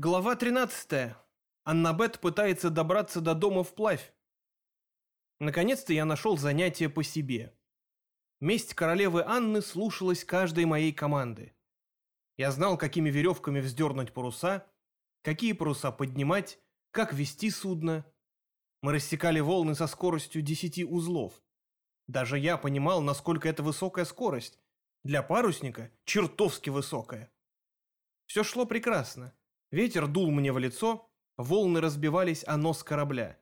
Глава 13. Аннабет пытается добраться до дома вплавь. Наконец-то я нашел занятие по себе. Месть королевы Анны слушалась каждой моей команды. Я знал, какими веревками вздернуть паруса, какие паруса поднимать, как вести судно. Мы рассекали волны со скоростью 10 узлов. Даже я понимал, насколько это высокая скорость. Для парусника чертовски высокая. Все шло прекрасно. Ветер дул мне в лицо, волны разбивались о нос корабля.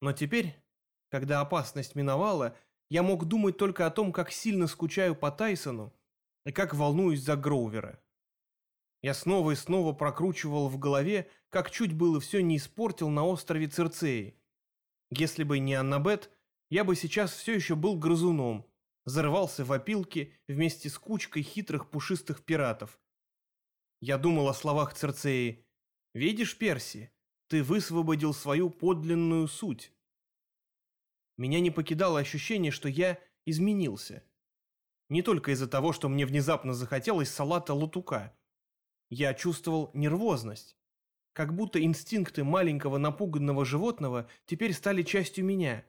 Но теперь, когда опасность миновала, я мог думать только о том, как сильно скучаю по Тайсону и как волнуюсь за Гроувера. Я снова и снова прокручивал в голове, как чуть было все не испортил на острове Цирцеи. Если бы не Аннабет, я бы сейчас все еще был грызуном, взорвался в опилке вместе с кучкой хитрых пушистых пиратов, я думал о словах Церцеи. «Видишь, Перси, ты высвободил свою подлинную суть». Меня не покидало ощущение, что я изменился. Не только из-за того, что мне внезапно захотелось салата лутука. Я чувствовал нервозность. Как будто инстинкты маленького напуганного животного теперь стали частью меня.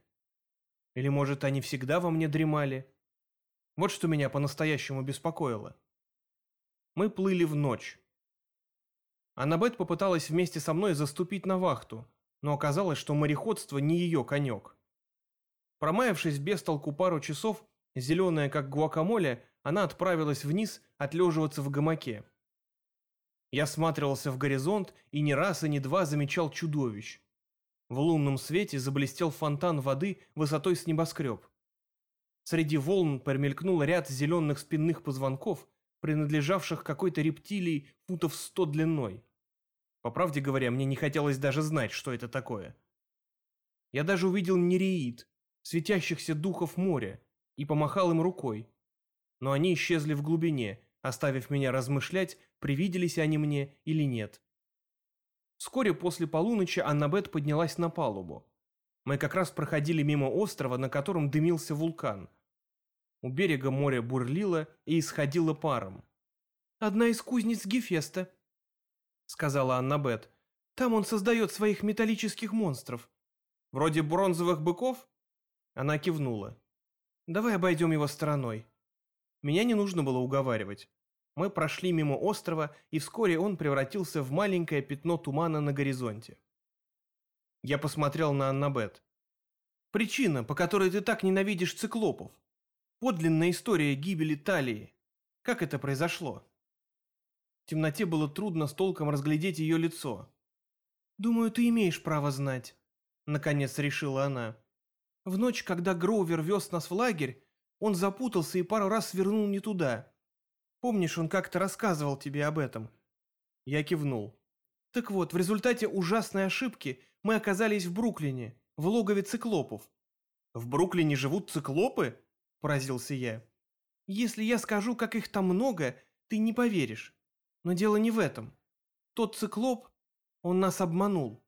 Или, может, они всегда во мне дремали? Вот что меня по-настоящему беспокоило. Мы плыли в ночь. Аннабет попыталась вместе со мной заступить на вахту, но оказалось, что мореходство не ее конек. Промаявшись без толку пару часов, зеленая как гуакамоле, она отправилась вниз отлеживаться в гамаке. Я всматривался в горизонт и ни раз и ни два замечал чудовищ. В лунном свете заблестел фонтан воды высотой с небоскреб. Среди волн промелькнул ряд зеленых спинных позвонков, принадлежавших какой-то рептилии футов сто длиной. По правде говоря, мне не хотелось даже знать, что это такое. Я даже увидел нереид, светящихся духов моря, и помахал им рукой. Но они исчезли в глубине, оставив меня размышлять, привиделись они мне или нет. Вскоре после полуночи Аннабет поднялась на палубу. Мы как раз проходили мимо острова, на котором дымился вулкан. У берега море бурлило и исходило паром. «Одна из кузнец Гефеста», сказала Аннабет. «Там он создает своих металлических монстров». «Вроде бронзовых быков?» Она кивнула. «Давай обойдем его стороной». Меня не нужно было уговаривать. Мы прошли мимо острова, и вскоре он превратился в маленькое пятно тумана на горизонте. Я посмотрел на Аннабет. «Причина, по которой ты так ненавидишь циклопов. Подлинная история гибели Талии. Как это произошло?» В темноте было трудно с толком разглядеть ее лицо. «Думаю, ты имеешь право знать», — наконец решила она. «В ночь, когда Гроувер вез нас в лагерь, он запутался и пару раз свернул не туда. Помнишь, он как-то рассказывал тебе об этом?» Я кивнул. «Так вот, в результате ужасной ошибки мы оказались в Бруклине, в логове циклопов». «В Бруклине живут циклопы?» – поразился я. «Если я скажу, как их там много, ты не поверишь. Но дело не в этом. Тот циклоп, он нас обманул.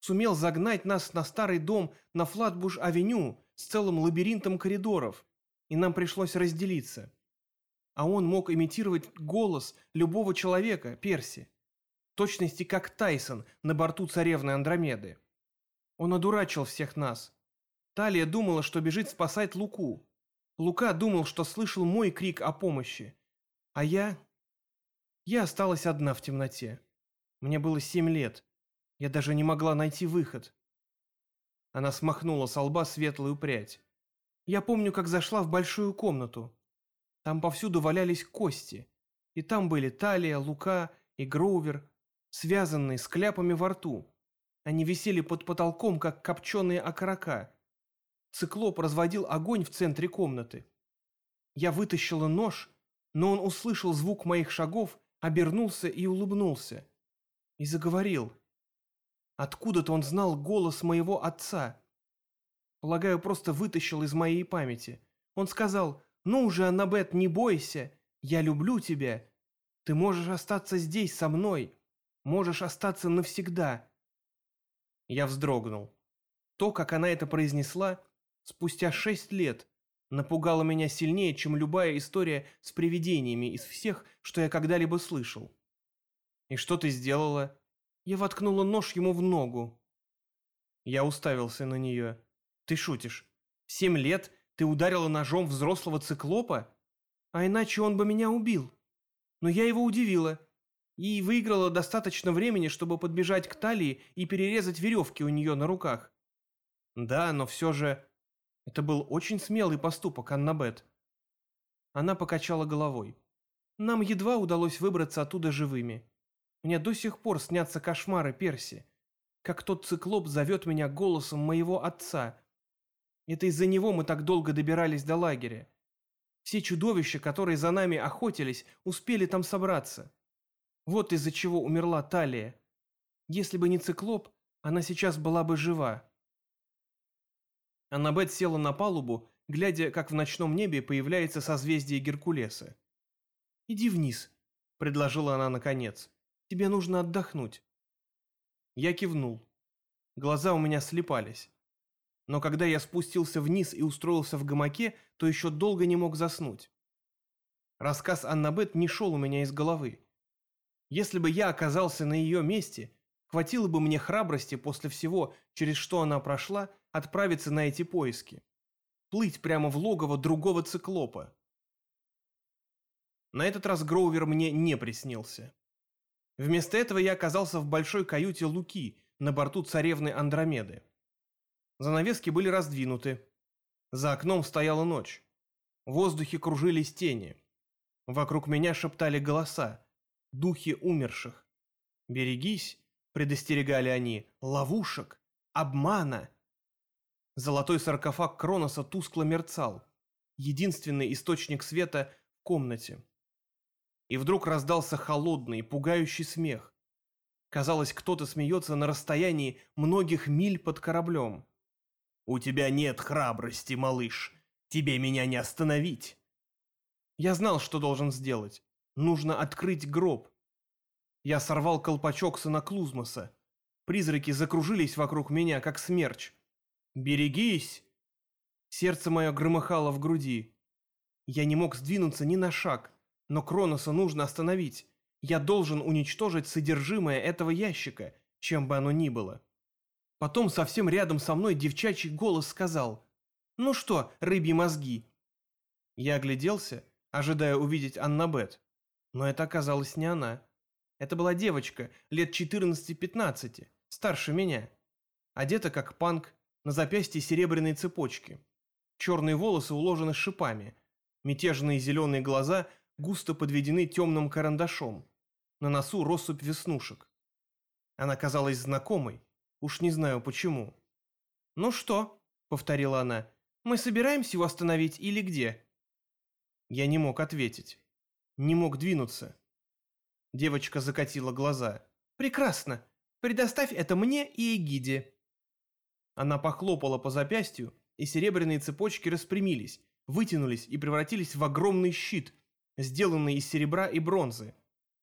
Сумел загнать нас на старый дом на Флатбуш-авеню с целым лабиринтом коридоров, и нам пришлось разделиться. А он мог имитировать голос любого человека, Перси. В точности как Тайсон на борту царевны Андромеды. Он одурачил всех нас. Талия думала, что бежит спасать Луку. Лука думал, что слышал мой крик о помощи. А я... Я осталась одна в темноте. Мне было семь лет. Я даже не могла найти выход. Она смахнула с лба светлую прядь. Я помню, как зашла в большую комнату. Там повсюду валялись кости. И там были Талия, Лука и Гроувер, связанные с кляпами во рту. Они висели под потолком, как копченые окорока. Циклоп разводил огонь в центре комнаты. Я вытащила нож, но он услышал звук моих шагов обернулся и улыбнулся. И заговорил. Откуда-то он знал голос моего отца. Полагаю, просто вытащил из моей памяти. Он сказал, «Ну уже, Аннабет, не бойся, я люблю тебя. Ты можешь остаться здесь со мной, можешь остаться навсегда». Я вздрогнул. То, как она это произнесла, спустя шесть лет, напугала меня сильнее, чем любая история с привидениями из всех, что я когда-либо слышал. «И что ты сделала?» Я воткнула нож ему в ногу. Я уставился на нее. Ты шутишь? В семь лет ты ударила ножом взрослого циклопа? А иначе он бы меня убил. Но я его удивила. И выиграла достаточно времени, чтобы подбежать к талии и перерезать веревки у нее на руках. Да, но все же... Это был очень смелый поступок, Аннабет. Она покачала головой. Нам едва удалось выбраться оттуда живыми. Мне до сих пор снятся кошмары Перси. Как тот циклоп зовет меня голосом моего отца. Это из-за него мы так долго добирались до лагеря. Все чудовища, которые за нами охотились, успели там собраться. Вот из-за чего умерла Талия. Если бы не циклоп, она сейчас была бы жива. Аннабет села на палубу, глядя, как в ночном небе появляется созвездие Геркулеса. «Иди вниз», — предложила она наконец. «Тебе нужно отдохнуть». Я кивнул. Глаза у меня слепались. Но когда я спустился вниз и устроился в гамаке, то еще долго не мог заснуть. Рассказ Аннабет не шел у меня из головы. Если бы я оказался на ее месте, хватило бы мне храбрости после всего, через что она прошла, отправиться на эти поиски. Плыть прямо в логово другого циклопа. На этот раз Гроувер мне не приснился. Вместо этого я оказался в большой каюте Луки на борту царевны Андромеды. Занавески были раздвинуты. За окном стояла ночь. В воздухе кружились тени. Вокруг меня шептали голоса. Духи умерших. «Берегись», — предостерегали они, — «ловушек, обмана». Золотой саркофаг Кроноса тускло мерцал. Единственный источник света в комнате. И вдруг раздался холодный, пугающий смех. Казалось, кто-то смеется на расстоянии многих миль под кораблем. «У тебя нет храбрости, малыш. Тебе меня не остановить». Я знал, что должен сделать. Нужно открыть гроб. Я сорвал колпачок сына Клузмоса. Призраки закружились вокруг меня, как смерч. «Берегись!» Сердце мое громыхало в груди. Я не мог сдвинуться ни на шаг. Но Кроноса нужно остановить. Я должен уничтожить содержимое этого ящика, чем бы оно ни было. Потом совсем рядом со мной девчачий голос сказал «Ну что, рыбьи мозги?» Я огляделся, ожидая увидеть Аннабет. Но это оказалась не она. Это была девочка, лет 14-15, старше меня. Одета как панк, на запястье серебряные цепочки. Черные волосы уложены шипами. Мятежные зеленые глаза густо подведены темным карандашом. На носу россыпь веснушек. Она казалась знакомой, уж не знаю почему. «Ну что?» — повторила она. «Мы собираемся его остановить или где?» Я не мог ответить. Не мог двинуться. Девочка закатила глаза. «Прекрасно. Предоставь это мне и Эгиде». Она похлопала по запястью, и серебряные цепочки распрямились, вытянулись и превратились в огромный щит, сделанный из серебра и бронзы,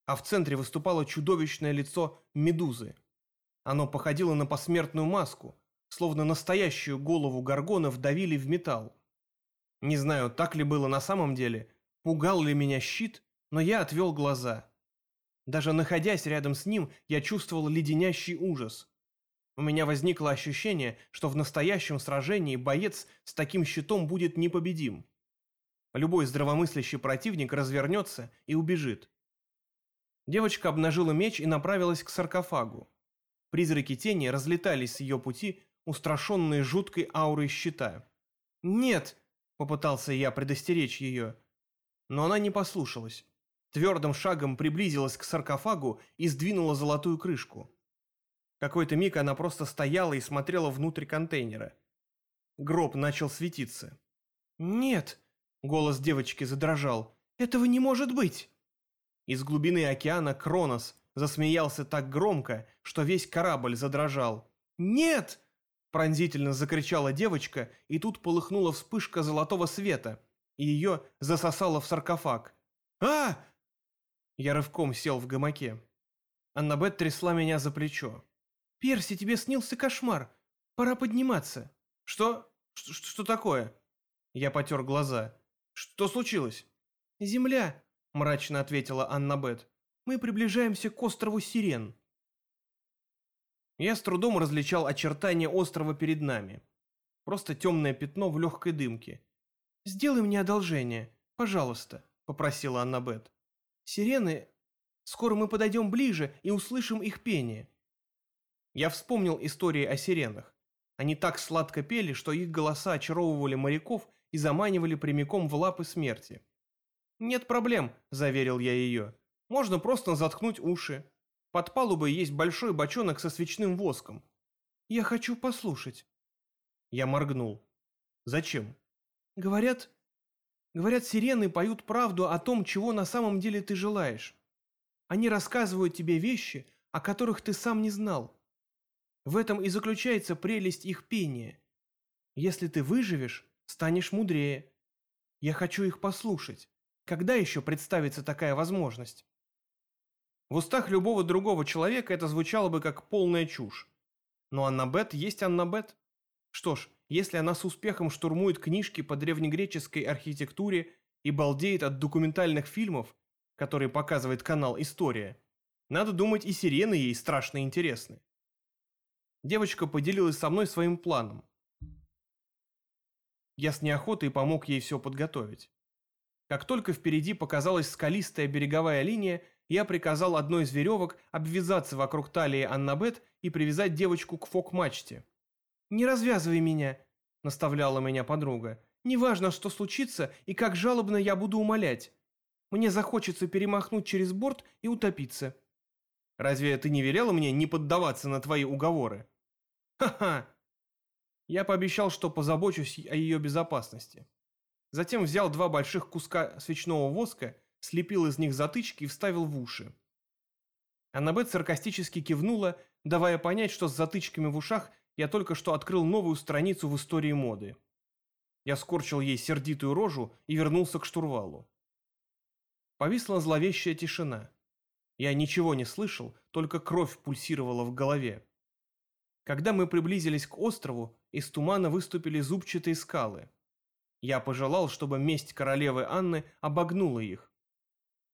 а в центре выступало чудовищное лицо медузы. Оно походило на посмертную маску, словно настоящую голову горгона вдавили в металл. Не знаю, так ли было на самом деле, пугал ли меня щит, но я отвел глаза. Даже находясь рядом с ним, я чувствовал леденящий ужас. У меня возникло ощущение, что в настоящем сражении боец с таким щитом будет непобедим. Любой здравомыслящий противник развернется и убежит. Девочка обнажила меч и направилась к саркофагу. Призраки тени разлетались с ее пути, устрашенные жуткой аурой щита. «Нет!» — попытался я предостеречь ее. Но она не послушалась. Твердым шагом приблизилась к саркофагу и сдвинула золотую крышку. Какой-то миг она просто стояла и смотрела внутрь контейнера. Гроб начал светиться. «Нет!» Голос девочки задрожал. «Этого не может быть!» Из глубины океана Кронос засмеялся так громко, что весь корабль задрожал. «Нет!» – пронзительно закричала девочка, и тут полыхнула вспышка золотого света, и ее засосало в саркофаг. а Я рывком сел в гамаке. Аннабет трясла меня за плечо. «Перси, тебе снился кошмар. Пора подниматься». «Что? Что, что такое?» Я потер глаза. «Что случилось?» «Земля», — мрачно ответила Анна Бет. «Мы приближаемся к острову Сирен». Я с трудом различал очертания острова перед нами. Просто темное пятно в легкой дымке. «Сделай мне одолжение, пожалуйста», — попросила Аннабет. «Сирены... Скоро мы подойдем ближе и услышим их пение». Я вспомнил истории о сиренах. Они так сладко пели, что их голоса очаровывали моряков и заманивали прямиком в лапы смерти. «Нет проблем», — заверил я ее. «Можно просто заткнуть уши. Под палубой есть большой бочонок со свечным воском. Я хочу послушать». Я моргнул. «Зачем?» «Говорят, говорят, сирены поют правду о том, чего на самом деле ты желаешь. Они рассказывают тебе вещи, о которых ты сам не знал. В этом и заключается прелесть их пения. Если ты выживешь, станешь мудрее. Я хочу их послушать. Когда еще представится такая возможность? В устах любого другого человека это звучало бы как полная чушь. Но Аннабет есть Аннабет. Что ж, если она с успехом штурмует книжки по древнегреческой архитектуре и балдеет от документальных фильмов, которые показывает канал «История», надо думать, и сирены ей страшно интересны. Девочка поделилась со мной своим планом. Я с неохотой помог ей все подготовить. Как только впереди показалась скалистая береговая линия, я приказал одной из веревок обвязаться вокруг талии Аннабет и привязать девочку к фок-мачте. «Не развязывай меня», — наставляла меня подруга. «Неважно, что случится и как жалобно я буду умолять. Мне захочется перемахнуть через борт и утопиться». «Разве ты не велела мне не поддаваться на твои уговоры?» Ха-ха! Я пообещал, что позабочусь о ее безопасности. Затем взял два больших куска свечного воска, слепил из них затычки и вставил в уши. Аннабет саркастически кивнула, давая понять, что с затычками в ушах я только что открыл новую страницу в истории моды. Я скорчил ей сердитую рожу и вернулся к штурвалу. Повисла зловещая тишина. Я ничего не слышал, только кровь пульсировала в голове. Когда мы приблизились к острову, из тумана выступили зубчатые скалы. Я пожелал, чтобы месть королевы Анны обогнула их.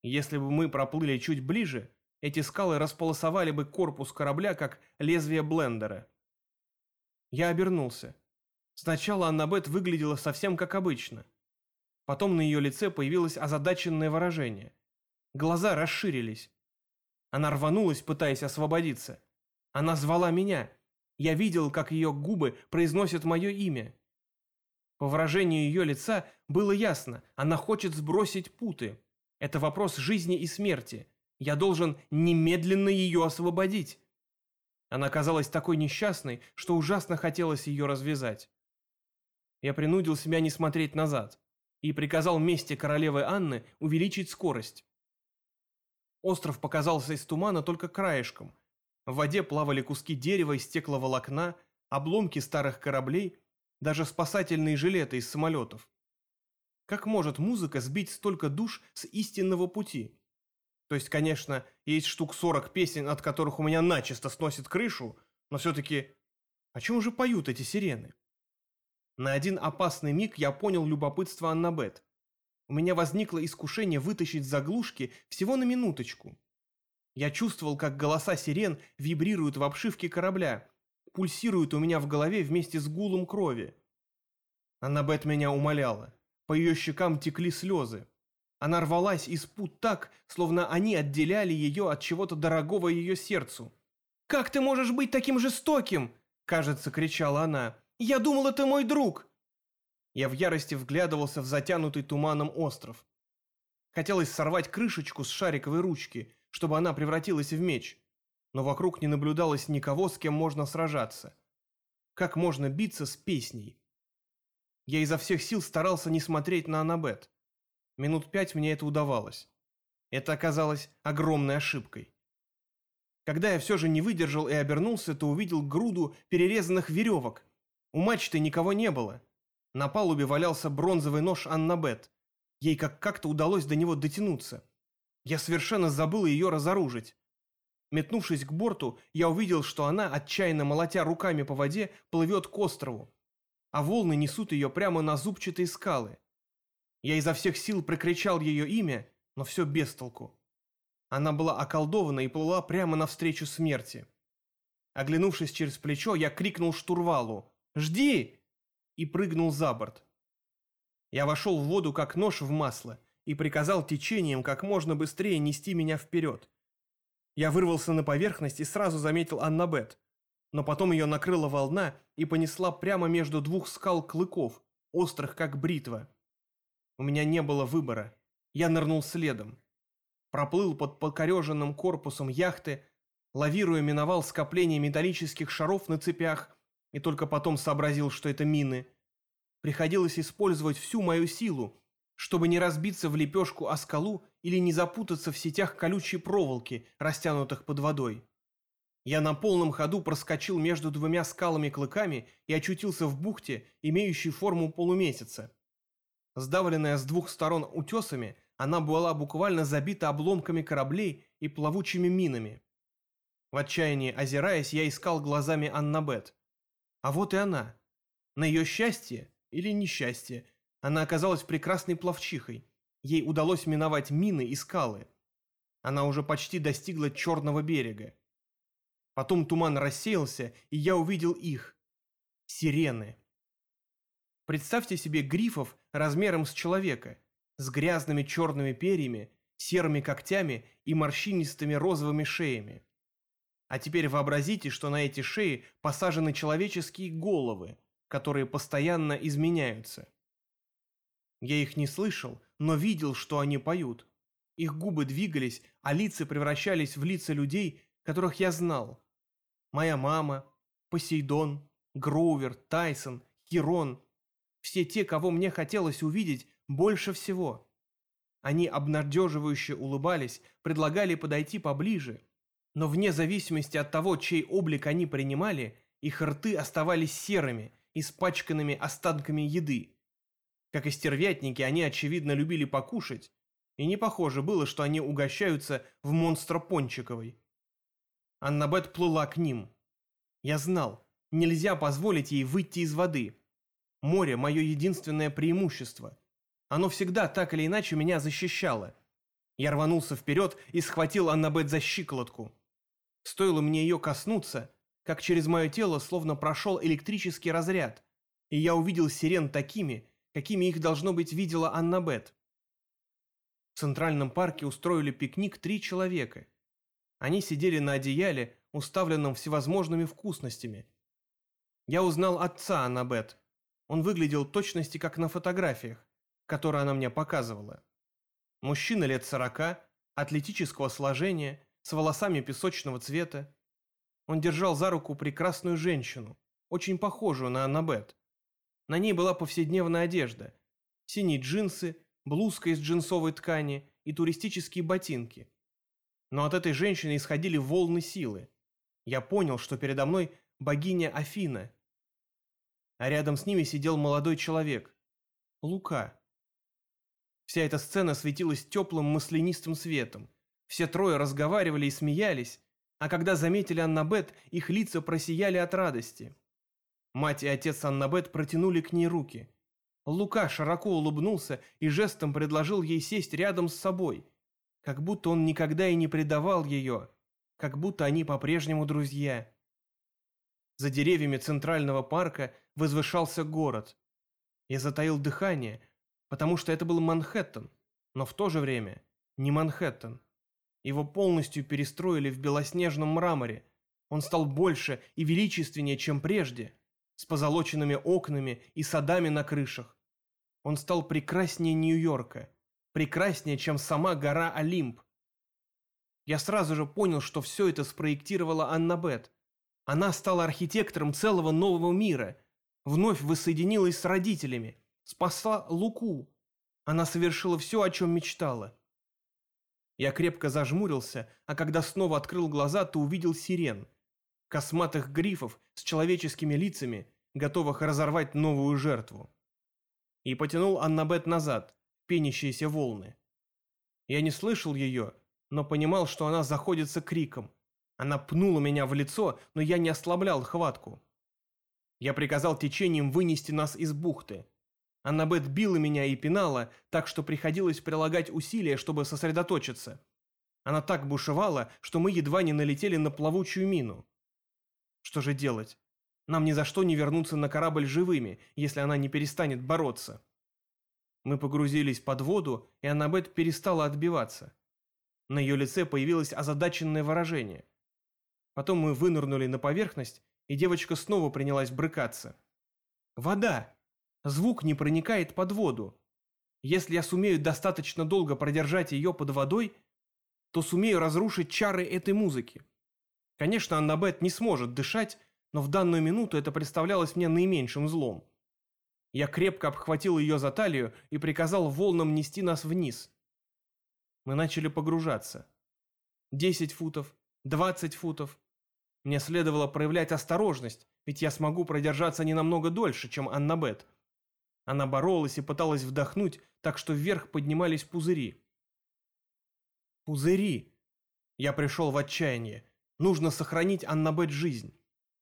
Если бы мы проплыли чуть ближе, эти скалы располосовали бы корпус корабля, как лезвие блендера. Я обернулся. Сначала Аннабет выглядела совсем как обычно. Потом на ее лице появилось озадаченное выражение. Глаза расширились. Она рванулась, пытаясь освободиться. Она звала меня. Я видел, как ее губы произносят мое имя. По выражению ее лица было ясно, она хочет сбросить путы. Это вопрос жизни и смерти. Я должен немедленно ее освободить. Она казалась такой несчастной, что ужасно хотелось ее развязать. Я принудил себя не смотреть назад и приказал месте королевы Анны увеличить скорость. Остров показался из тумана только краешком, в воде плавали куски дерева и стекловолокна, обломки старых кораблей, даже спасательные жилеты из самолетов. Как может музыка сбить столько душ с истинного пути? То есть, конечно, есть штук 40 песен, от которых у меня начисто сносит крышу, но все-таки о чем же поют эти сирены? На один опасный миг я понял любопытство Аннабет. У меня возникло искушение вытащить заглушки всего на минуточку. Я чувствовал, как голоса сирен вибрируют в обшивке корабля, пульсируют у меня в голове вместе с гулом крови. Аннабет меня умоляла. По ее щекам текли слезы. Она рвалась из пут так, словно они отделяли ее от чего-то дорогого ее сердцу. «Как ты можешь быть таким жестоким?» – кажется, кричала она. «Я думал, это мой друг!» Я в ярости вглядывался в затянутый туманом остров. Хотелось сорвать крышечку с шариковой ручки, чтобы она превратилась в меч, но вокруг не наблюдалось никого, с кем можно сражаться. Как можно биться с песней? Я изо всех сил старался не смотреть на Анабет. Минут пять мне это удавалось. Это оказалось огромной ошибкой. Когда я все же не выдержал и обернулся, то увидел груду перерезанных веревок. У мачты никого не было. На палубе валялся бронзовый нож Аннабет. Ей как как-то удалось до него дотянуться. Я совершенно забыл ее разоружить. Метнувшись к борту, я увидел, что она, отчаянно молотя руками по воде, плывет к острову, а волны несут ее прямо на зубчатые скалы. Я изо всех сил прокричал ее имя, но все без толку. Она была околдована и плыла прямо навстречу смерти. Оглянувшись через плечо, я крикнул штурвалу «Жди!» и прыгнул за борт. Я вошел в воду как нож в масло и приказал течением как можно быстрее нести меня вперед. Я вырвался на поверхность и сразу заметил Аннабет, но потом ее накрыла волна и понесла прямо между двух скал клыков, острых как бритва. У меня не было выбора. Я нырнул следом. Проплыл под покореженным корпусом яхты, лавируя миновал скопление металлических шаров на цепях и только потом сообразил, что это мины. Приходилось использовать всю мою силу, чтобы не разбиться в лепешку о скалу или не запутаться в сетях колючей проволоки, растянутых под водой. Я на полном ходу проскочил между двумя скалами-клыками и очутился в бухте, имеющей форму полумесяца. Сдавленная с двух сторон утесами, она была буквально забита обломками кораблей и плавучими минами. В отчаянии озираясь, я искал глазами Аннабет. А вот и она. На ее счастье или несчастье, она оказалась прекрасной пловчихой. Ей удалось миновать мины и скалы. Она уже почти достигла черного берега. Потом туман рассеялся, и я увидел их. Сирены. Представьте себе грифов размером с человека, с грязными черными перьями, серыми когтями и морщинистыми розовыми шеями. А теперь вообразите, что на эти шеи посажены человеческие головы, которые постоянно изменяются. Я их не слышал, но видел, что они поют. Их губы двигались, а лица превращались в лица людей, которых я знал. Моя мама, Посейдон, Гроувер, Тайсон, Хирон. Все те, кого мне хотелось увидеть больше всего. Они обнадеживающе улыбались, предлагали подойти поближе. Но вне зависимости от того, чей облик они принимали, их рты оставались серыми, испачканными останками еды. Как и стервятники, они, очевидно, любили покушать, и не похоже было, что они угощаются в монстра Пончиковой. Аннабет плыла к ним. Я знал, нельзя позволить ей выйти из воды. Море – мое единственное преимущество. Оно всегда так или иначе меня защищало. Я рванулся вперед и схватил Аннабет за щиколотку. Стоило мне ее коснуться, как через мое тело словно прошел электрический разряд, и я увидел сирен такими, какими их, должно быть, видела Аннабет. В Центральном парке устроили пикник три человека – они сидели на одеяле, уставленном всевозможными вкусностями. Я узнал отца Аннабет. Он выглядел точности как на фотографиях, которые она мне показывала. Мужчина лет сорока, атлетического сложения, с волосами песочного цвета. Он держал за руку прекрасную женщину, очень похожую на Аннабет. На ней была повседневная одежда. Синие джинсы, блузка из джинсовой ткани и туристические ботинки. Но от этой женщины исходили волны силы. Я понял, что передо мной богиня Афина. А рядом с ними сидел молодой человек. Лука. Вся эта сцена светилась теплым маслянистым светом. Все трое разговаривали и смеялись, а когда заметили Аннабет, их лица просияли от радости. Мать и отец Аннабет протянули к ней руки. Лука широко улыбнулся и жестом предложил ей сесть рядом с собой – как будто он никогда и не предавал ее, как будто они по-прежнему друзья. За деревьями Центрального парка возвышался город. Я затаил дыхание, потому что это был Манхэттен, но в то же время не Манхэттен. Его полностью перестроили в белоснежном мраморе. Он стал больше и величественнее, чем прежде, с позолоченными окнами и садами на крышах. Он стал прекраснее Нью-Йорка прекраснее, чем сама гора Олимп. Я сразу же понял, что все это спроектировала Анна Бет. Она стала архитектором целого нового мира, вновь воссоединилась с родителями, спасла Луку. Она совершила все, о чем мечтала. Я крепко зажмурился, а когда снова открыл глаза, то увидел сирен. Косматых грифов с человеческими лицами, готовых разорвать новую жертву. И потянул Аннабет назад, пенящиеся волны. Я не слышал ее, но понимал, что она заходится криком. Она пнула меня в лицо, но я не ослаблял хватку. Я приказал течением вынести нас из бухты. Аннабет била меня и пинала, так что приходилось прилагать усилия, чтобы сосредоточиться. Она так бушевала, что мы едва не налетели на плавучую мину. Что же делать? Нам ни за что не вернуться на корабль живыми, если она не перестанет бороться. Мы погрузились под воду, и Аннабет перестала отбиваться. На ее лице появилось озадаченное выражение. Потом мы вынырнули на поверхность, и девочка снова принялась брыкаться. «Вода! Звук не проникает под воду. Если я сумею достаточно долго продержать ее под водой, то сумею разрушить чары этой музыки. Конечно, Аннабет не сможет дышать, но в данную минуту это представлялось мне наименьшим злом. Я крепко обхватил ее за талию и приказал волнам нести нас вниз. Мы начали погружаться. Десять футов, двадцать футов. Мне следовало проявлять осторожность, ведь я смогу продержаться не намного дольше, чем Аннабет. Она боролась и пыталась вдохнуть, так что вверх поднимались пузыри. Пузыри! Я пришел в отчаяние. Нужно сохранить Аннабет жизнь.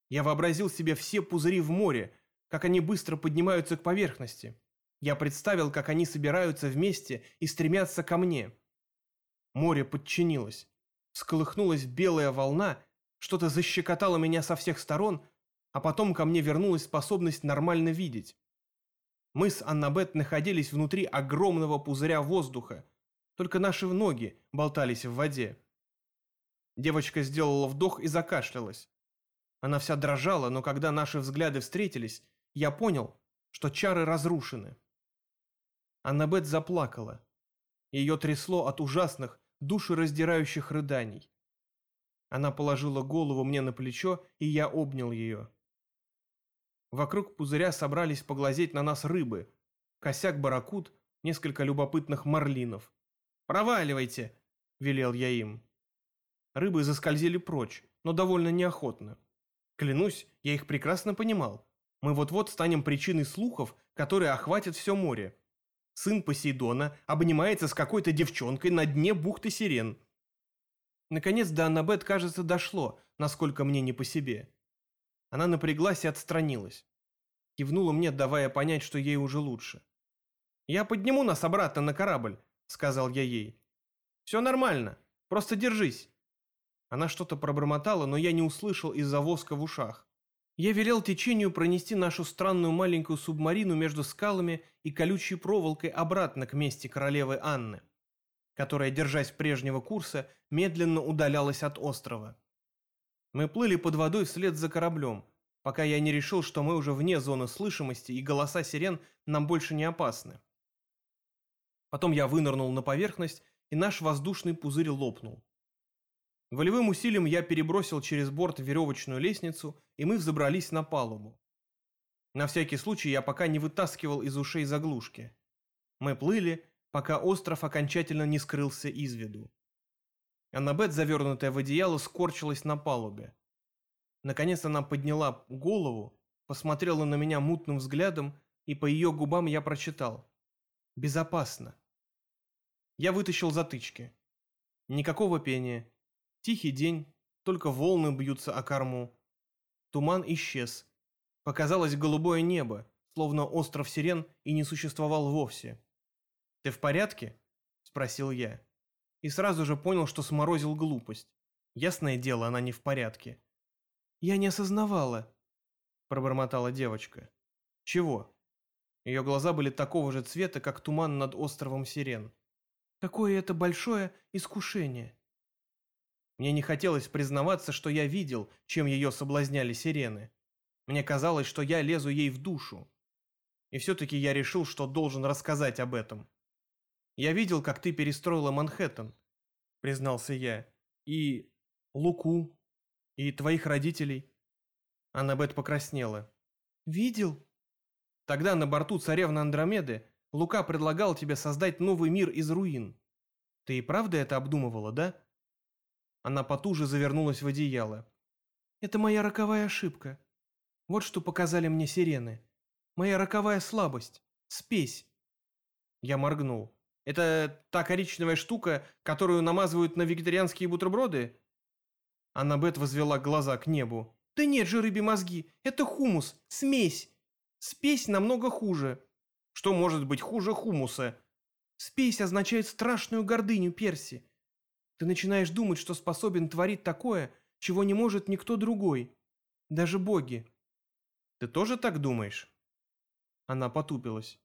Я вообразил себе все пузыри в море, как они быстро поднимаются к поверхности. Я представил, как они собираются вместе и стремятся ко мне. Море подчинилось. Сколыхнулась белая волна, что-то защекотало меня со всех сторон, а потом ко мне вернулась способность нормально видеть. Мы с Аннабет находились внутри огромного пузыря воздуха, только наши ноги болтались в воде. Девочка сделала вдох и закашлялась. Она вся дрожала, но когда наши взгляды встретились, я понял, что чары разрушены. Аннабет заплакала. Ее трясло от ужасных, душераздирающих рыданий. Она положила голову мне на плечо, и я обнял ее. Вокруг пузыря собрались поглазеть на нас рыбы. Косяк барракуд, несколько любопытных марлинов. «Проваливайте!» – велел я им. Рыбы заскользили прочь, но довольно неохотно. Клянусь, я их прекрасно понимал. Мы вот-вот станем причиной слухов, которые охватят все море. Сын Посейдона обнимается с какой-то девчонкой на дне бухты Сирен. Наконец до Аннабет, кажется, дошло, насколько мне не по себе. Она напряглась и отстранилась. Кивнула мне, давая понять, что ей уже лучше. «Я подниму нас обратно на корабль», — сказал я ей. «Все нормально, просто держись». Она что-то пробормотала, но я не услышал из-за воска в ушах. Я велел течению пронести нашу странную маленькую субмарину между скалами и колючей проволокой обратно к месте королевы Анны, которая, держась прежнего курса, медленно удалялась от острова. Мы плыли под водой вслед за кораблем, пока я не решил, что мы уже вне зоны слышимости и голоса сирен нам больше не опасны. Потом я вынырнул на поверхность, и наш воздушный пузырь лопнул. Волевым усилием я перебросил через борт веревочную лестницу, и мы взобрались на палубу. На всякий случай я пока не вытаскивал из ушей заглушки. Мы плыли, пока остров окончательно не скрылся из виду. Аннабет, завернутая в одеяло, скорчилась на палубе. Наконец она подняла голову, посмотрела на меня мутным взглядом, и по ее губам я прочитал. «Безопасно». Я вытащил затычки. Никакого пения, Тихий день, только волны бьются о корму. Туман исчез. Показалось голубое небо, словно остров Сирен и не существовал вовсе. «Ты в порядке?» – спросил я. И сразу же понял, что сморозил глупость. Ясное дело, она не в порядке. «Я не осознавала», – пробормотала девочка. «Чего?» Ее глаза были такого же цвета, как туман над островом Сирен. «Какое это большое искушение!» Мне не хотелось признаваться, что я видел, чем ее соблазняли сирены. Мне казалось, что я лезу ей в душу. И все-таки я решил, что должен рассказать об этом. «Я видел, как ты перестроила Манхэттен», — признался я. «И Луку, и твоих родителей». Аннабет покраснела. «Видел?» «Тогда на борту царевны Андромеды Лука предлагал тебе создать новый мир из руин. Ты и правда это обдумывала, да?» Она потуже завернулась в одеяло. «Это моя роковая ошибка. Вот что показали мне сирены. Моя роковая слабость. Спесь». Я моргнул. «Это та коричневая штука, которую намазывают на вегетарианские бутерброды?» Аннабет возвела глаза к небу. «Да нет же, рыбьи мозги, это хумус, смесь. Спесь намного хуже». «Что может быть хуже хумуса?» «Спесь означает страшную гордыню Перси. Ты начинаешь думать, что способен творить такое, чего не может никто другой. даже боги. Ты тоже так думаешь? Она потупилась.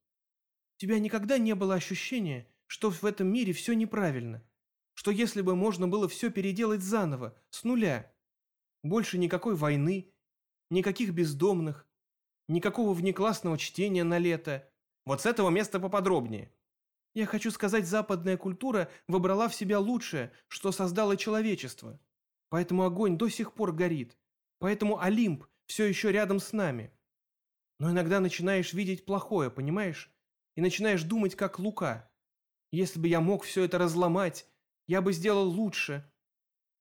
У тебя никогда не было ощущения, что в этом мире все неправильно? Что если бы можно было все переделать заново, с нуля? Больше никакой войны, никаких бездомных, никакого внеклассного чтения на лето. Вот с этого места поподробнее. Я хочу сказать, западная культура выбрала в себя лучшее, что создало человечество. Поэтому огонь до сих пор горит. Поэтому Олимп все еще рядом с нами. Но иногда начинаешь видеть плохое, понимаешь? И начинаешь думать, как Лука. Если бы я мог все это разломать, я бы сделал лучше.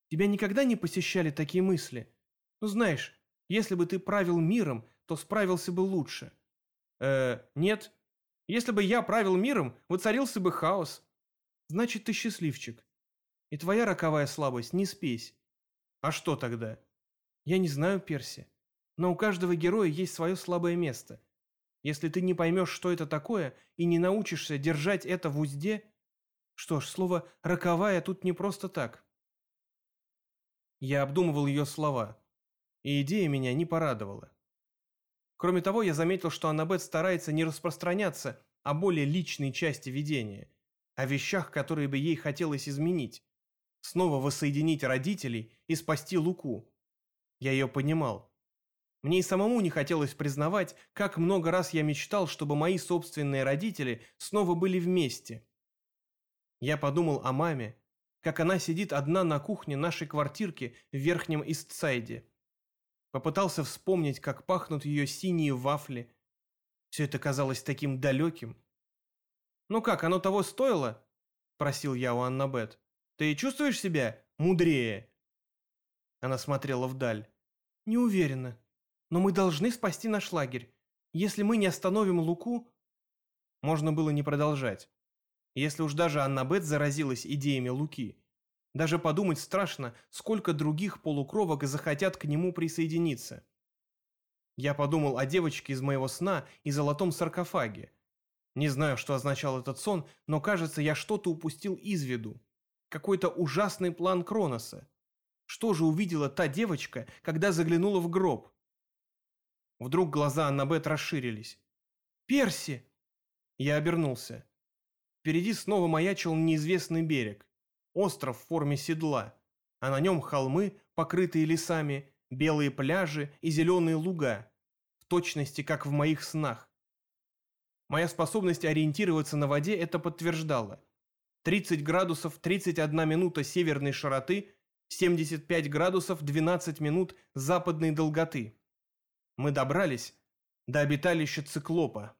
Тебя никогда не посещали такие мысли? Ну, знаешь, если бы ты правил миром, то справился бы лучше. Э, нет, если бы я правил миром, воцарился бы хаос. Значит, ты счастливчик. И твоя роковая слабость не спесь. А что тогда? Я не знаю, Перси. Но у каждого героя есть свое слабое место. Если ты не поймешь, что это такое, и не научишься держать это в узде... Что ж, слово «роковая» тут не просто так. Я обдумывал ее слова, и идея меня не порадовала. Кроме того, я заметил, что Аннабет старается не распространяться о более личной части видения, о вещах, которые бы ей хотелось изменить. Снова воссоединить родителей и спасти Луку. Я ее понимал. Мне и самому не хотелось признавать, как много раз я мечтал, чтобы мои собственные родители снова были вместе. Я подумал о маме, как она сидит одна на кухне нашей квартирки в Верхнем Истсайде. Попытался вспомнить, как пахнут ее синие вафли. Все это казалось таким далеким. «Ну как, оно того стоило?» – просил я у Аннабет. «Ты чувствуешь себя мудрее?» Она смотрела вдаль. «Не уверена. Но мы должны спасти наш лагерь. Если мы не остановим Луку...» Можно было не продолжать. Если уж даже Аннабет заразилась идеями Луки, даже подумать страшно, сколько других полукровок захотят к нему присоединиться. Я подумал о девочке из моего сна и золотом саркофаге. Не знаю, что означал этот сон, но кажется, я что-то упустил из виду. Какой-то ужасный план Кроноса. Что же увидела та девочка, когда заглянула в гроб? Вдруг глаза Аннабет расширились. «Перси!» Я обернулся. Впереди снова маячил неизвестный берег. Остров в форме седла, а на нем холмы, покрытые лесами, белые пляжи и зеленые луга, в точности как в моих снах. Моя способность ориентироваться на воде это подтверждала. 30 градусов 31 минута северной широты, 75 градусов 12 минут западной долготы. Мы добрались до обиталища циклопа.